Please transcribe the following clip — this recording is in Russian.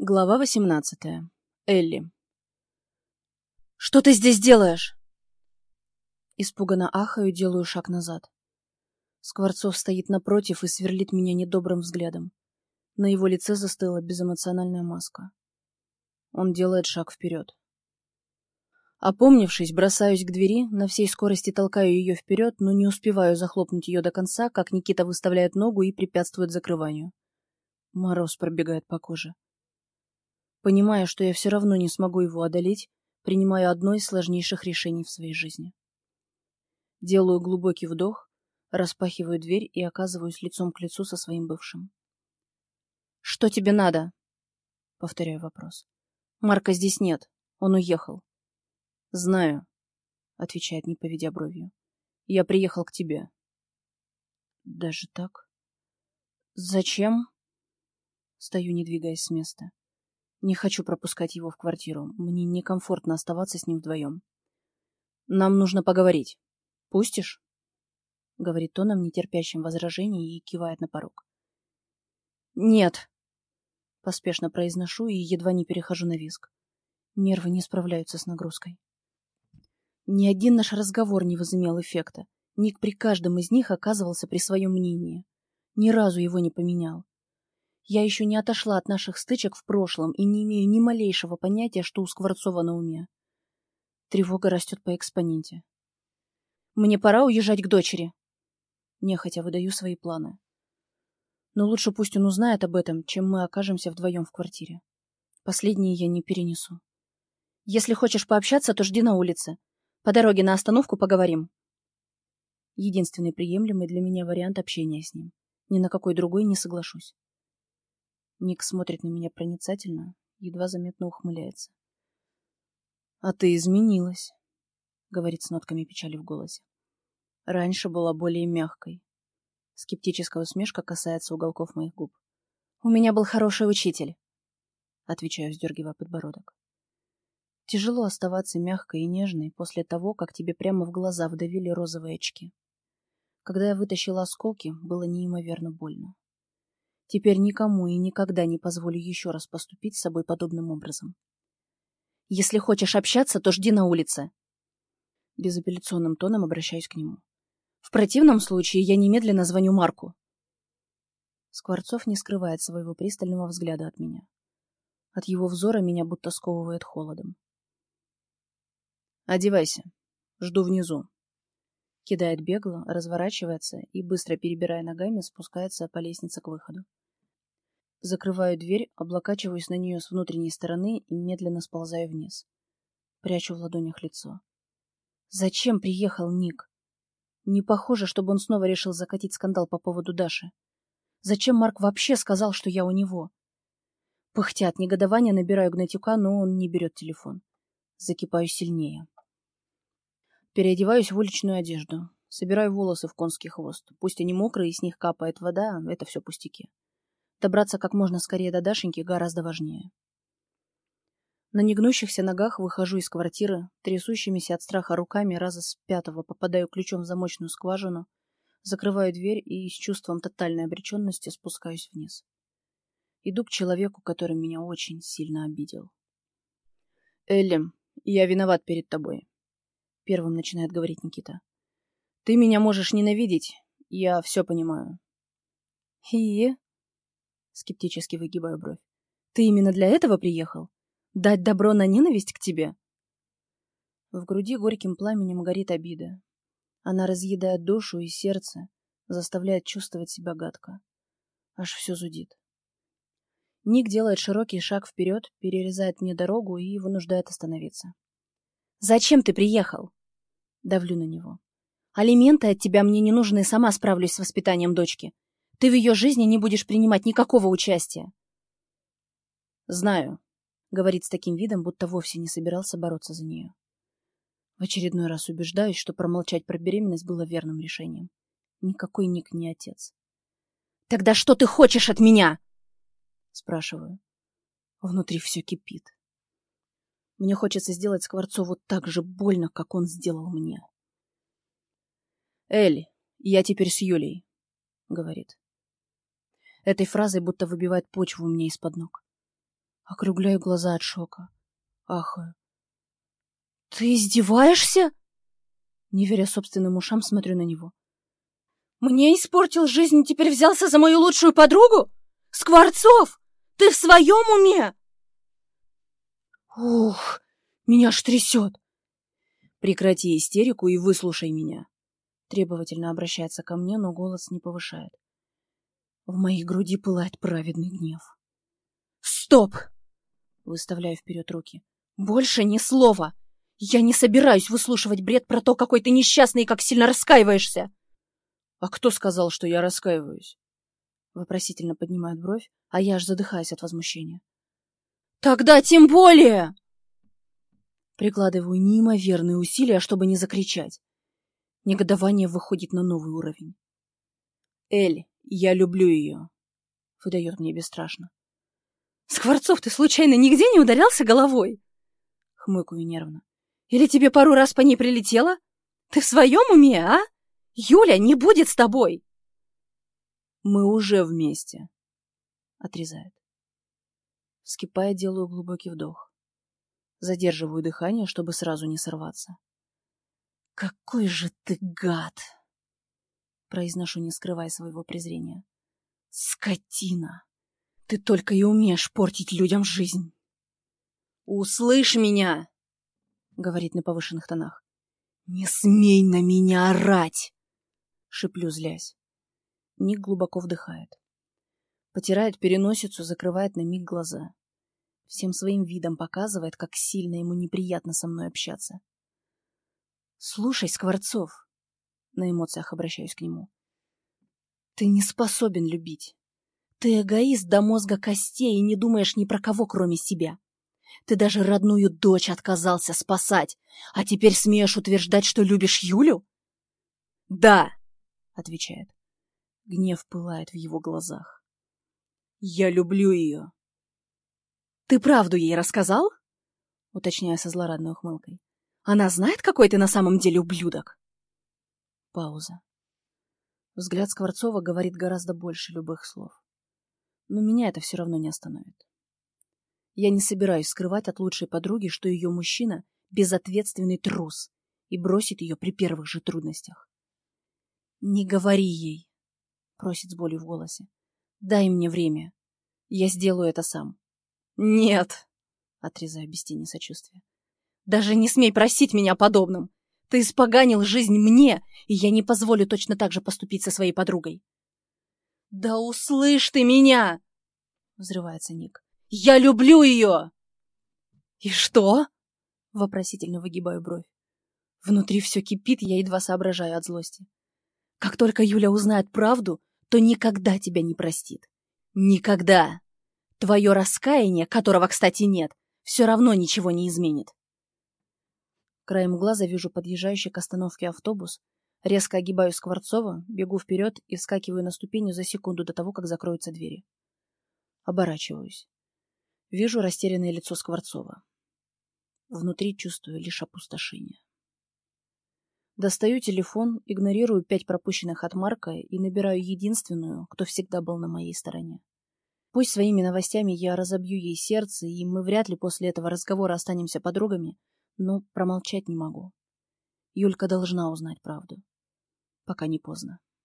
Глава восемнадцатая. Элли. «Что ты здесь делаешь?» Испуганно ахаю, делаю шаг назад. Скворцов стоит напротив и сверлит меня недобрым взглядом. На его лице застыла безэмоциональная маска. Он делает шаг вперед. Опомнившись, бросаюсь к двери, на всей скорости толкаю ее вперед, но не успеваю захлопнуть ее до конца, как Никита выставляет ногу и препятствует закрыванию. Мороз пробегает по коже. Понимая, что я все равно не смогу его одолеть, принимаю одно из сложнейших решений в своей жизни. Делаю глубокий вдох, распахиваю дверь и оказываюсь лицом к лицу со своим бывшим. «Что тебе надо?» — повторяю вопрос. «Марка здесь нет. Он уехал». «Знаю», — отвечает, не поведя бровью. «Я приехал к тебе». «Даже так?» «Зачем?» Стою, не двигаясь с места. Не хочу пропускать его в квартиру. Мне некомфортно оставаться с ним вдвоем. Нам нужно поговорить. Пустишь? Говорит тоном, нетерпящим возражений, и кивает на порог. Нет. Поспешно произношу и едва не перехожу на виск. Нервы не справляются с нагрузкой. Ни один наш разговор не возымел эффекта. Ник при каждом из них оказывался при своем мнении. Ни разу его не поменял. Я еще не отошла от наших стычек в прошлом и не имею ни малейшего понятия, что у Скворцова на уме. Тревога растет по экспоненте. Мне пора уезжать к дочери. Нехотя выдаю свои планы. Но лучше пусть он узнает об этом, чем мы окажемся вдвоем в квартире. Последнее я не перенесу. Если хочешь пообщаться, то жди на улице. По дороге на остановку поговорим. Единственный приемлемый для меня вариант общения с ним. Ни на какой другой не соглашусь. Ник смотрит на меня проницательно, едва заметно ухмыляется. «А ты изменилась», — говорит с нотками печали в голосе. «Раньше была более мягкой». Скептическая усмешка касается уголков моих губ. «У меня был хороший учитель», — отвечаю, вздергивая подбородок. Тяжело оставаться мягкой и нежной после того, как тебе прямо в глаза вдавили розовые очки. Когда я вытащила осколки, было неимоверно больно. Теперь никому и никогда не позволю еще раз поступить с собой подобным образом. Если хочешь общаться, то жди на улице. Безапелляционным тоном обращаюсь к нему. В противном случае я немедленно звоню Марку. Скворцов не скрывает своего пристального взгляда от меня. От его взора меня будто сковывает холодом. «Одевайся. Жду внизу». Кидает бегло, разворачивается и, быстро перебирая ногами, спускается по лестнице к выходу. Закрываю дверь, облокачиваюсь на нее с внутренней стороны и медленно сползаю вниз. Прячу в ладонях лицо. Зачем приехал Ник? Не похоже, чтобы он снова решил закатить скандал по поводу Даши. Зачем Марк вообще сказал, что я у него? Пыхтя от негодования набираю Гнатюка, но он не берет телефон. Закипаю сильнее. Переодеваюсь в уличную одежду. Собираю волосы в конский хвост. Пусть они мокрые и с них капает вода, это все пустяки. Добраться как можно скорее до Дашеньки гораздо важнее. На негнущихся ногах выхожу из квартиры, трясущимися от страха руками раза с пятого попадаю ключом в замочную скважину, закрываю дверь и с чувством тотальной обреченности спускаюсь вниз. Иду к человеку, который меня очень сильно обидел. «Элли, я виноват перед тобой», — первым начинает говорить Никита. «Ты меня можешь ненавидеть, я все понимаю». «И?» Скептически выгибаю бровь. Ты именно для этого приехал? Дать добро на ненависть к тебе? В груди горьким пламенем горит обида. Она разъедает душу и сердце, заставляет чувствовать себя гадко. Аж все зудит. Ник делает широкий шаг вперед, перерезает мне дорогу и вынуждает остановиться. «Зачем ты приехал?» Давлю на него. «Алименты от тебя мне не нужны, сама справлюсь с воспитанием дочки. Ты в ее жизни не будешь принимать никакого участия. Знаю, говорит с таким видом, будто вовсе не собирался бороться за нее. В очередной раз убеждаюсь, что промолчать про беременность было верным решением. Никакой Ник не отец. «Тогда что ты хочешь от меня?» Спрашиваю. Внутри все кипит. Мне хочется сделать Скворцову так же больно, как он сделал мне. «Эль, я теперь с Юлей», — говорит. Этой фразой будто выбивает почву у меня из-под ног. Округляю глаза от шока. Ахаю. «Ты издеваешься?» Не веря собственным ушам, смотрю на него. «Мне испортил жизнь, теперь взялся за мою лучшую подругу? Скворцов! Ты в своем уме?» «Ух, меня аж трясет!» «Прекрати истерику и выслушай меня!» Требовательно обращается ко мне, но голос не повышает. В моей груди пылает праведный гнев. «Стоп!» Выставляю вперед руки. «Больше ни слова! Я не собираюсь выслушивать бред про то, какой ты несчастный и как сильно раскаиваешься!» «А кто сказал, что я раскаиваюсь?» Вопросительно поднимает бровь, а я аж задыхаюсь от возмущения. «Тогда тем более!» Прикладываю неимоверные усилия, чтобы не закричать. Негодование выходит на новый уровень. «Эль, я люблю ее», — выдает мне бесстрашно. «Скворцов, ты случайно нигде не ударялся головой?» Хмыкаю нервно. «Или тебе пару раз по ней прилетело? Ты в своем уме, а? Юля не будет с тобой!» «Мы уже вместе», — отрезает. Вскипая, делаю глубокий вдох. Задерживаю дыхание, чтобы сразу не сорваться. «Какой же ты гад!» Произношу, не скрывая своего презрения. «Скотина! Ты только и умеешь портить людям жизнь!» «Услышь меня!» — говорит на повышенных тонах. «Не смей на меня орать!» — шиплю, злясь. Ник глубоко вдыхает. Потирает переносицу, закрывает на миг глаза. Всем своим видом показывает, как сильно ему неприятно со мной общаться. «Слушай, Скворцов!» На эмоциях обращаюсь к нему. «Ты не способен любить. Ты эгоист до мозга костей и не думаешь ни про кого, кроме себя. Ты даже родную дочь отказался спасать, а теперь смеешь утверждать, что любишь Юлю?» «Да!» — отвечает. Гнев пылает в его глазах. «Я люблю ее!» «Ты правду ей рассказал?» — уточняя со злорадной ухмылкой. Она знает, какой ты на самом деле ублюдок? Пауза. Взгляд Скворцова говорит гораздо больше любых слов. Но меня это все равно не остановит. Я не собираюсь скрывать от лучшей подруги, что ее мужчина — безответственный трус и бросит ее при первых же трудностях. «Не говори ей», — просит с болью в голосе. «Дай мне время. Я сделаю это сам». «Нет», — отрезаю без тени сочувствия. Даже не смей просить меня подобным. Ты испоганил жизнь мне, и я не позволю точно так же поступить со своей подругой. Да услышь ты меня! Взрывается Ник. Я люблю ее! И что? Вопросительно выгибаю бровь. Внутри все кипит, я едва соображаю от злости. Как только Юля узнает правду, то никогда тебя не простит. Никогда! Твое раскаяние, которого, кстати, нет, все равно ничего не изменит. Краем глаза вижу подъезжающий к остановке автобус, резко огибаю Скворцова, бегу вперед и вскакиваю на ступеню за секунду до того, как закроются двери. Оборачиваюсь. Вижу растерянное лицо Скворцова. Внутри чувствую лишь опустошение. Достаю телефон, игнорирую пять пропущенных от Марка и набираю единственную, кто всегда был на моей стороне. Пусть своими новостями я разобью ей сердце, и мы вряд ли после этого разговора останемся подругами, но промолчать не могу. Юлька должна узнать правду, пока не поздно.